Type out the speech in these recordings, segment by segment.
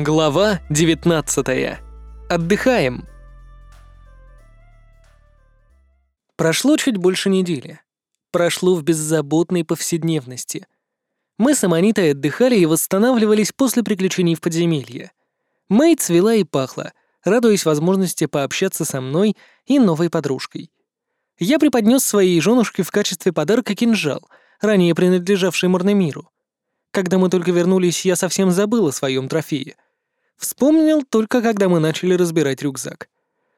Глава 19. Отдыхаем. Прошло чуть больше недели. Прошло в беззаботной повседневности. Мы с Аманитой отдыхали и восстанавливались после приключений в подземелье. Мэй цвела и пахла, радуясь возможности пообщаться со мной и новой подружкой. Я преподнес своей женушке в качестве подарка кинжал, ранее принадлежавший Морнемиру. Когда мы только вернулись, я совсем забыл о своем трофее. Вспомнил только, когда мы начали разбирать рюкзак.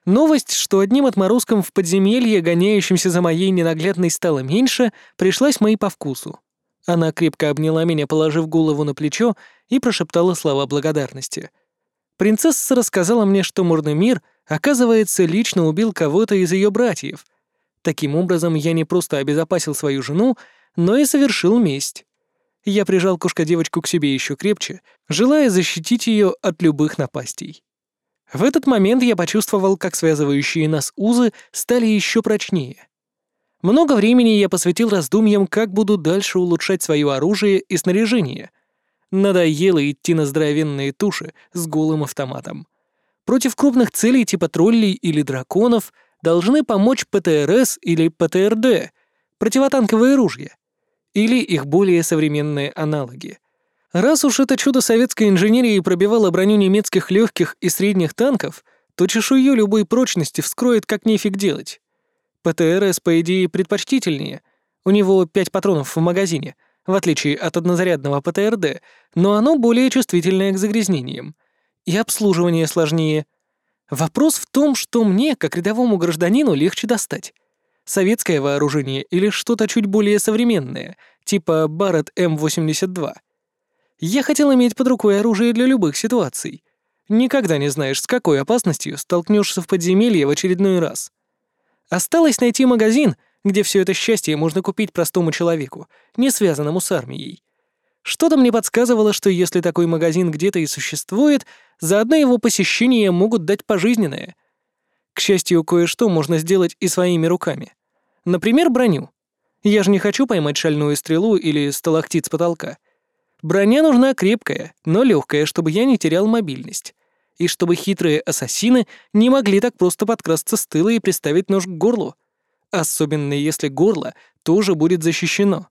Новость, что одним отморозком в подземелье, гоняющимся за моей ненаглядной, стало меньше, пришлась моей по вкусу. Она крепко обняла меня, положив голову на плечо, и прошептала слова благодарности. Принцесса рассказала мне, что Мурнемир, оказывается, лично убил кого-то из ее братьев. Таким образом, я не просто обезопасил свою жену, но и совершил месть. Я прижал кошка-девочку к себе еще крепче, желая защитить ее от любых напастей. В этот момент я почувствовал, как связывающие нас узы стали еще прочнее. Много времени я посвятил раздумьям, как буду дальше улучшать свое оружие и снаряжение. Надоело идти на здоровенные туши с голым автоматом. Против крупных целей типа троллей или драконов должны помочь ПТРС или ПТРД, противотанковые ружья или их более современные аналоги. Раз уж это чудо советской инженерии пробивало броню немецких легких и средних танков, то чешую любой прочности вскроет как нефиг делать. ПТРС, по идее, предпочтительнее. У него пять патронов в магазине, в отличие от однозарядного ПТРД, но оно более чувствительное к загрязнениям. И обслуживание сложнее. Вопрос в том, что мне, как рядовому гражданину, легче достать советское вооружение или что-то чуть более современное, типа Барретт М82. Я хотел иметь под рукой оружие для любых ситуаций. Никогда не знаешь, с какой опасностью столкнешься в подземелье в очередной раз. Осталось найти магазин, где все это счастье можно купить простому человеку, не связанному с армией. Что-то мне подсказывало, что если такой магазин где-то и существует, за одно его посещение могут дать пожизненное. К счастью, кое-что можно сделать и своими руками. Например, броню. Я же не хочу поймать шальную стрелу или сталактит с потолка. Броня нужна крепкая, но легкая, чтобы я не терял мобильность. И чтобы хитрые ассасины не могли так просто подкрасться с тыла и приставить нож к горлу. Особенно если горло тоже будет защищено.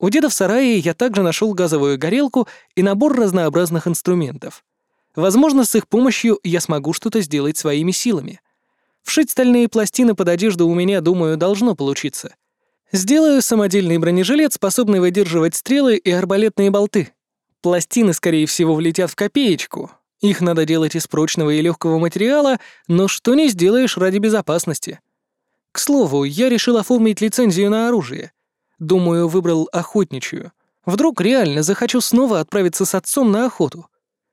У деда в сарае я также нашел газовую горелку и набор разнообразных инструментов. Возможно, с их помощью я смогу что-то сделать своими силами. Вшить стальные пластины под одежду у меня, думаю, должно получиться. Сделаю самодельный бронежилет, способный выдерживать стрелы и арбалетные болты. Пластины, скорее всего, влетят в копеечку. Их надо делать из прочного и легкого материала, но что не сделаешь ради безопасности. К слову, я решил оформить лицензию на оружие. Думаю, выбрал охотничью. Вдруг реально захочу снова отправиться с отцом на охоту.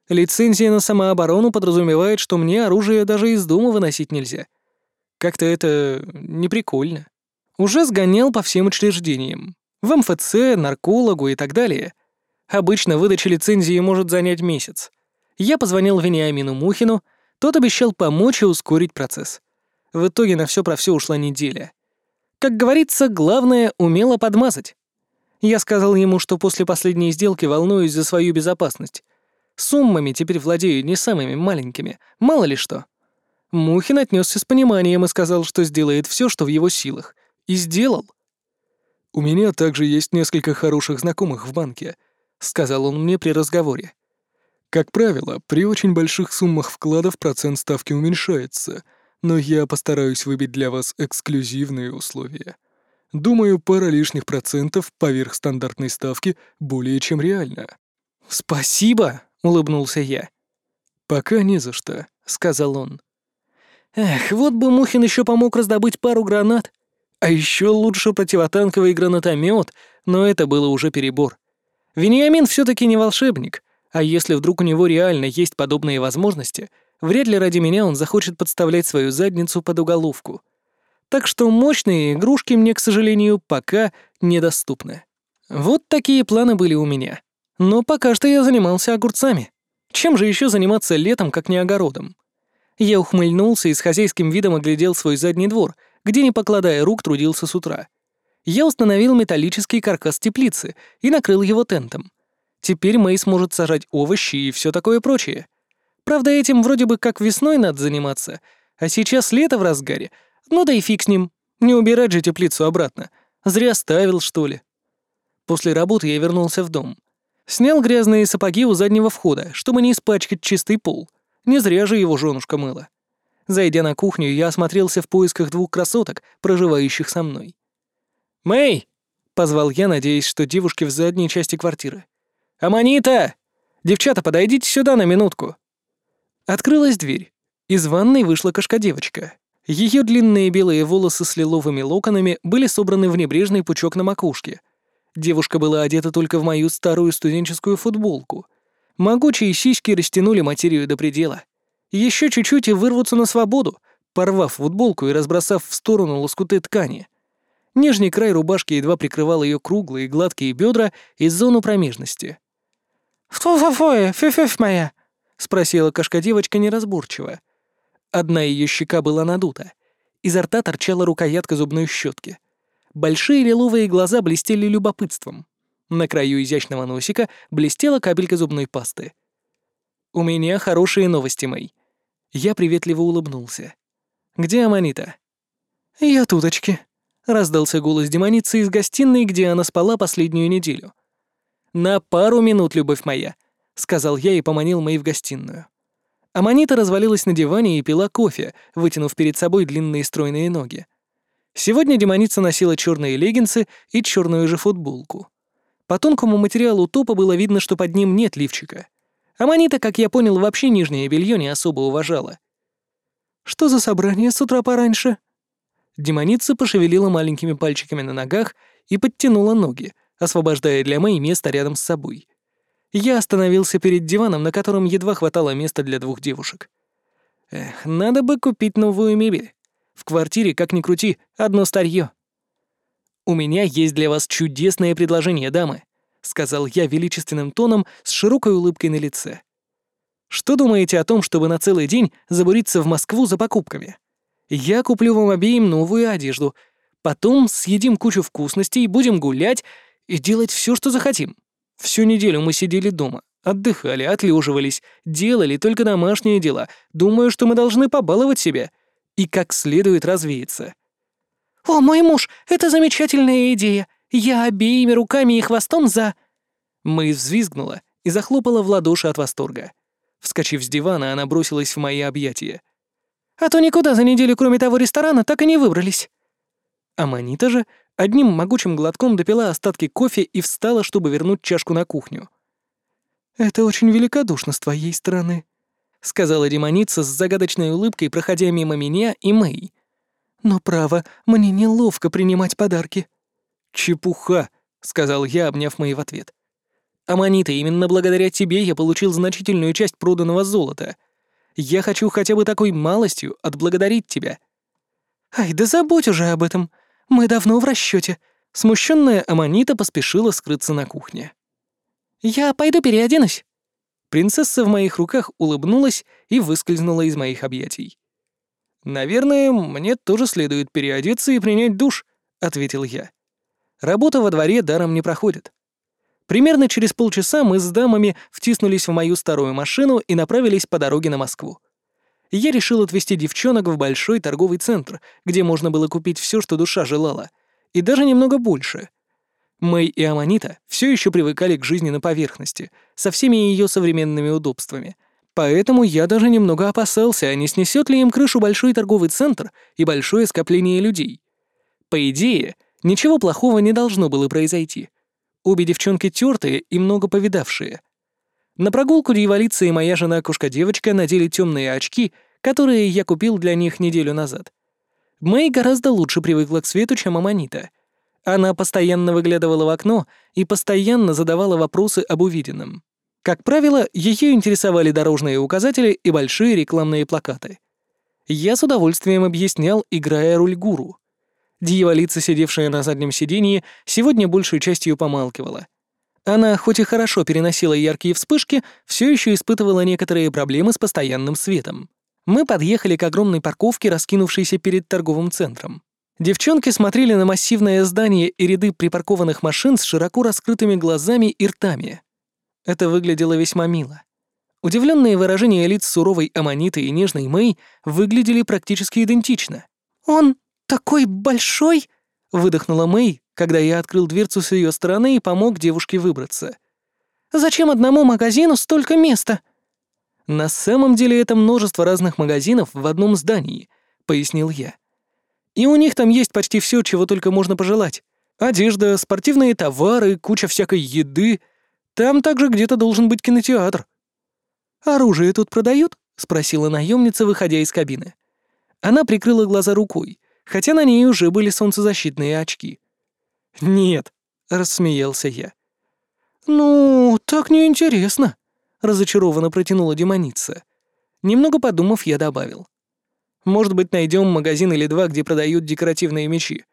Лицензия на самооборону подразумевает, что мне оружие даже из дома выносить нельзя. Как-то это неприкольно. Уже сгонял по всем учреждениям. В МФЦ, наркологу и так далее. Обычно выдача лицензии может занять месяц. Я позвонил Вениамину Мухину, тот обещал помочь и ускорить процесс. В итоге на все про все ушла неделя. Как говорится, главное — умело подмазать. Я сказал ему, что после последней сделки волнуюсь за свою безопасность. Суммами теперь владею не самыми маленькими, мало ли что. Мухин отнесся с пониманием и сказал, что сделает все, что в его силах. И сделал. «У меня также есть несколько хороших знакомых в банке», — сказал он мне при разговоре. «Как правило, при очень больших суммах вкладов процент ставки уменьшается, но я постараюсь выбить для вас эксклюзивные условия. Думаю, пара лишних процентов поверх стандартной ставки более чем реально». «Спасибо!» — улыбнулся я. «Пока не за что», — сказал он. Эх, вот бы Мухин еще помог раздобыть пару гранат. А еще лучше противотанковый гранатомет, но это было уже перебор. Вениамин все-таки не волшебник, а если вдруг у него реально есть подобные возможности, вряд ли ради меня он захочет подставлять свою задницу под уголовку. Так что мощные игрушки мне, к сожалению, пока недоступны. Вот такие планы были у меня. Но пока что я занимался огурцами. Чем же еще заниматься летом, как не огородом? Я ухмыльнулся и с хозяйским видом оглядел свой задний двор, где, не покладая рук, трудился с утра. Я установил металлический каркас теплицы и накрыл его тентом. Теперь Мэй сможет сажать овощи и все такое прочее. Правда, этим вроде бы как весной надо заниматься, а сейчас лето в разгаре. Ну да и фиг с ним. Не убирать же теплицу обратно. Зря ставил, что ли. После работы я вернулся в дом. Снял грязные сапоги у заднего входа, чтобы не испачкать чистый пол. Не зря же его женушка мыла. Зайдя на кухню, я осмотрелся в поисках двух красоток, проживающих со мной. «Мэй!» — позвал я, надеясь, что девушки в задней части квартиры. «Аманита! Девчата, подойдите сюда на минутку!» Открылась дверь. Из ванной вышла кошка-девочка. Ее длинные белые волосы с лиловыми локонами были собраны в небрежный пучок на макушке. Девушка была одета только в мою старую студенческую футболку. Могучие сиськи растянули материю до предела. Еще чуть-чуть и вырвутся на свободу, порвав футболку и разбросав в сторону лоскуты ткани. Нижний край рубашки едва прикрывал ее круглые гладкие бедра и зону промежности. «Фу-фу-фу, фю-фюф моя!» — спросила кошка-девочка неразборчиво. Одна ее щека была надута. Изо рта торчала рукоятка зубной щетки. Большие лиловые глаза блестели любопытством. На краю изящного носика блестела капелька зубной пасты. «У меня хорошие новости, Мэй. Я приветливо улыбнулся. «Где Аманита?» «Я туточки», — раздался голос демоницы из гостиной, где она спала последнюю неделю. «На пару минут, любовь моя», — сказал я и поманил Мэй в гостиную. Аманита развалилась на диване и пила кофе, вытянув перед собой длинные стройные ноги. Сегодня демоница носила черные леггинсы и черную же футболку. По тонкому материалу топа было видно, что под ним нет лифчика. Аманита, как я понял, вообще нижнее белье не особо уважала. «Что за собрание с утра пораньше?» Демоница пошевелила маленькими пальчиками на ногах и подтянула ноги, освобождая для Мэй место рядом с собой. Я остановился перед диваном, на котором едва хватало места для двух девушек. Эх, надо бы купить новую мебель. В квартире, как ни крути, одно старье. «У меня есть для вас чудесное предложение, дамы», — сказал я величественным тоном с широкой улыбкой на лице. «Что думаете о том, чтобы на целый день забуриться в Москву за покупками? Я куплю вам обеим новую одежду, потом съедим кучу вкусностей, будем гулять и делать все, что захотим. Всю неделю мы сидели дома, отдыхали, отлеживались, делали только домашние дела, думаю, что мы должны побаловать себя и как следует развеяться». «О, мой муж, это замечательная идея! Я обеими руками и хвостом за...» Мэй взвизгнула и захлопала в ладоши от восторга. Вскочив с дивана, она бросилась в мои объятия. «А то никуда за неделю, кроме того ресторана, так и не выбрались». А Манита же одним могучим глотком допила остатки кофе и встала, чтобы вернуть чашку на кухню. «Это очень великодушно с твоей стороны», — сказала демоница с загадочной улыбкой, проходя мимо меня и Мэй. «Но, право, мне неловко принимать подарки». «Чепуха», — сказал я, обняв Мэй в ответ. «Аманита, именно благодаря тебе я получил значительную часть проданного золота. Я хочу хотя бы такой малостью отблагодарить тебя». «Ай, да забудь уже об этом. Мы давно в расчете. Смущенная Аманита поспешила скрыться на кухне. «Я пойду переоденусь». Принцесса в моих руках улыбнулась и выскользнула из моих объятий. «Наверное, мне тоже следует переодеться и принять душ», — ответил я. Работа во дворе даром не проходит. Примерно через полчаса мы с дамами втиснулись в мою старую машину и направились по дороге на Москву. Я решил отвезти девчонок в большой торговый центр, где можно было купить все, что душа желала, и даже немного больше. Мэй и Аманита все еще привыкали к жизни на поверхности, со всеми ее современными удобствами. Поэтому я даже немного опасался, а не снесет ли им крышу большой торговый центр и большое скопление людей. По идее, Ничего плохого не должно было произойти. Обе девчонки тёртые и много повидавшие. На прогулку дьяволица и моя жена-кошка-девочка надели темные очки, которые я купил для них неделю назад. Мэй гораздо лучше привыкла к свету, чем Аманита. Она постоянно выглядывала в окно и постоянно задавала вопросы об увиденном. Как правило, ее интересовали дорожные указатели и большие рекламные плакаты. Я с удовольствием объяснял, играя роль гуру. Дьяволица, сидевшая на заднем сиденье, сегодня большей частью помалкивала. Она, хоть и хорошо переносила яркие вспышки, все еще испытывала некоторые проблемы с постоянным светом. Мы подъехали к огромной парковке, раскинувшейся перед торговым центром. Девчонки смотрели на массивное здание и ряды припаркованных машин с широко раскрытыми глазами и ртами. Это выглядело весьма мило. Удивленные выражения лиц суровой Аманиты и нежной Мэй выглядели практически идентично. «Он такой большой!» — выдохнула Мэй, когда я открыл дверцу с ее стороны и помог девушке выбраться. «Зачем одному магазину столько места?» «На самом деле это множество разных магазинов в одном здании», — пояснил я. «И у них там есть почти все, чего только можно пожелать. Одежда, спортивные товары, куча всякой еды. Там также где-то должен быть кинотеатр». «Оружие тут продают?» — спросила наемница, выходя из кабины. Она прикрыла глаза рукой, хотя на ней уже были солнцезащитные очки. «Нет», — рассмеялся я. «Ну, так неинтересно», — разочарованно протянула демоница. Немного подумав, я добавил. «Может быть, найдем магазин или два, где продают декоративные мечи.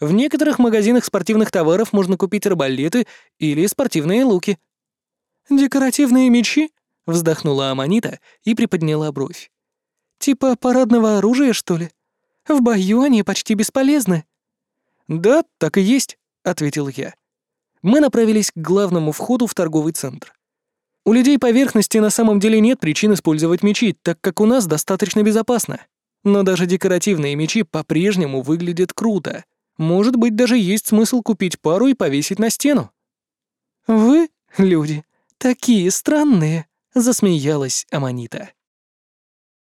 В некоторых магазинах спортивных товаров можно купить арбалеты или спортивные луки». «Декоративные мечи?» — вздохнула Аманита и приподняла бровь. «Типа парадного оружия, что ли? В бою они почти бесполезны». «Да, так и есть», — ответил я. Мы направились к главному входу в торговый центр. У людей поверхности на самом деле нет причин использовать мечи, так как у нас достаточно безопасно. Но даже декоративные мечи по-прежнему выглядят круто. Может быть, даже есть смысл купить пару и повесить на стену. «Вы, люди, такие странные», — засмеялась Аманита.